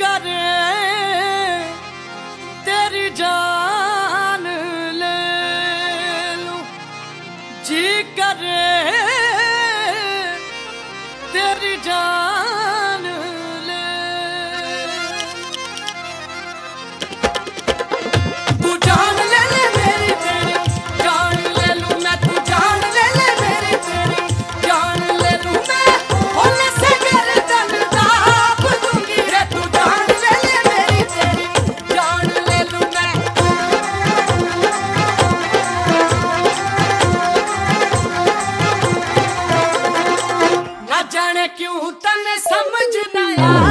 कर तेरी जान ले लूँ। जी कर तेरी जान क्यों तन समझ न